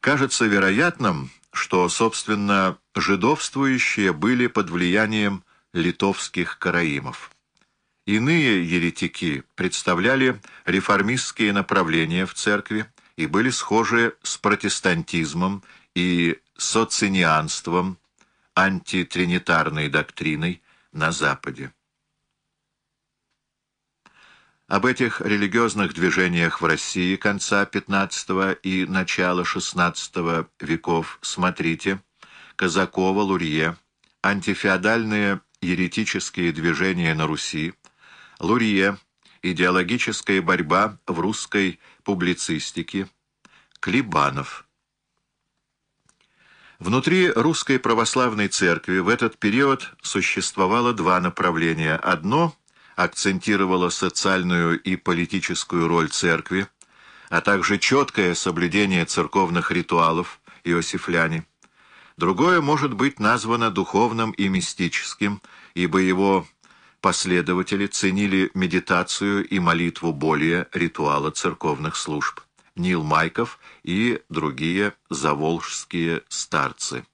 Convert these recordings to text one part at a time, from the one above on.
Кажется вероятным, что, собственно, жидовствующие были под влиянием литовских караимов. Иные еретики представляли реформистские направления в церкви и были схожи с протестантизмом и социнианством, антитринитарной доктриной на Западе. Об этих религиозных движениях в России конца XV и начала XVI веков смотрите Казакова, Лурье, антифеодальные еретические движения на Руси, Лурье, идеологическая борьба в русской публицистике, Клебанов. Внутри русской православной церкви в этот период существовало два направления. Одно – акцентировала социальную и политическую роль церкви, а также четкое соблюдение церковных ритуалов иосифляне. Другое может быть названо духовным и мистическим, ибо его последователи ценили медитацию и молитву более ритуала церковных служб. Нил Майков и другие заволжские старцы.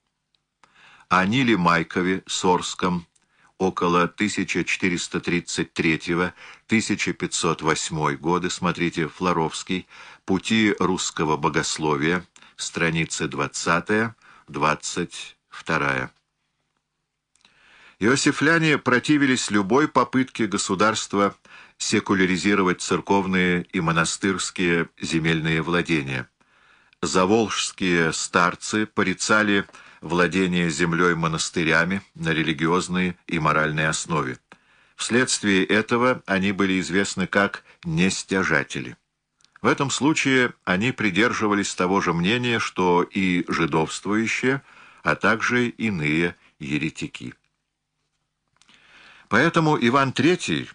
О Ниле Майкове, Сорском, около 1433-1508 годы, смотрите Флоровский, «Пути русского богословия», страницы 20-22. Иосифляне противились любой попытке государства секуляризировать церковные и монастырские земельные владения. Заволжские старцы порицали владение землей монастырями на религиозной и моральной основе. Вследствие этого они были известны как «нестяжатели». В этом случае они придерживались того же мнения, что и жидовствующие, а также иные еретики. Поэтому Иван III,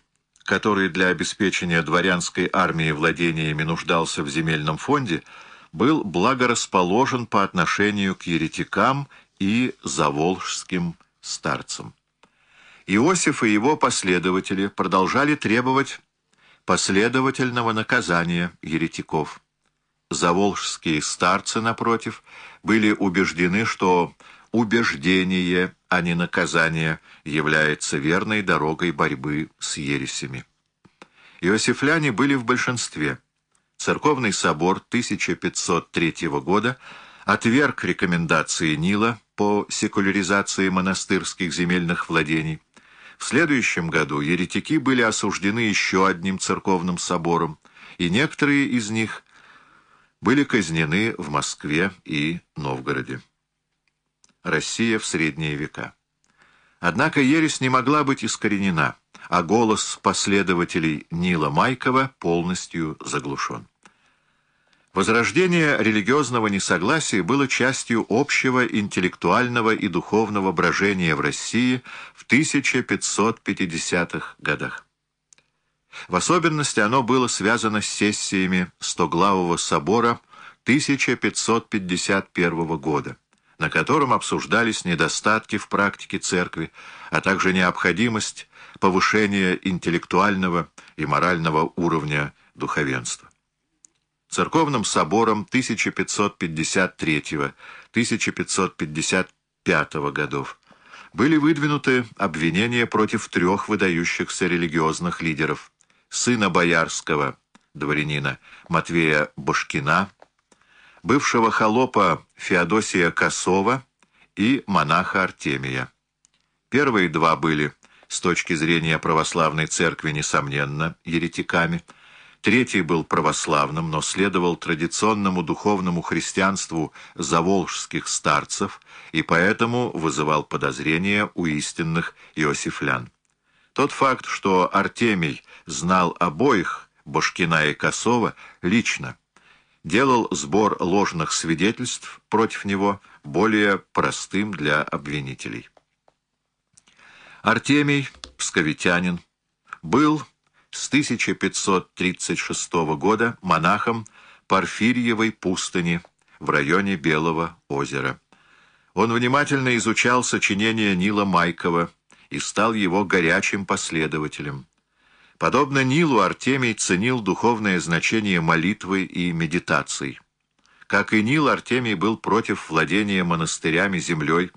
который для обеспечения дворянской армии владениями нуждался в земельном фонде, был благорасположен по отношению к еретикам и заволжским старцам. Иосиф и его последователи продолжали требовать последовательного наказания еретиков. Заволжские старцы, напротив, были убеждены, что убеждение, а не наказание, является верной дорогой борьбы с ересями. Иосифляне были в большинстве – Церковный собор 1503 года отверг рекомендации Нила по секуляризации монастырских земельных владений. В следующем году еретики были осуждены еще одним церковным собором, и некоторые из них были казнены в Москве и Новгороде. Россия в средние века. Однако ересь не могла быть искоренена, а голос последователей Нила Майкова полностью заглушен. Возрождение религиозного несогласия было частью общего интеллектуального и духовного брожения в России в 1550-х годах. В особенности оно было связано с сессиями Стоглавого собора 1551 года, на котором обсуждались недостатки в практике церкви, а также необходимость повышения интеллектуального и морального уровня духовенства церковным собором 1553-1555 годов были выдвинуты обвинения против трех выдающихся религиозных лидеров – сына боярского дворянина Матвея Башкина, бывшего холопа Феодосия Косова и монаха Артемия. Первые два были, с точки зрения православной церкви, несомненно, еретиками – Третий был православным, но следовал традиционному духовному христианству заволжских старцев и поэтому вызывал подозрения у истинных иосифлян. Тот факт, что Артемий знал обоих, Башкина и Косова, лично, делал сбор ложных свидетельств против него более простым для обвинителей. Артемий, псковитянин, был с 1536 года монахом Порфирьевой пустыни в районе Белого озера. Он внимательно изучал сочинения Нила Майкова и стал его горячим последователем. Подобно Нилу, Артемий ценил духовное значение молитвы и медитаций. Как и Нил, Артемий был против владения монастырями землей,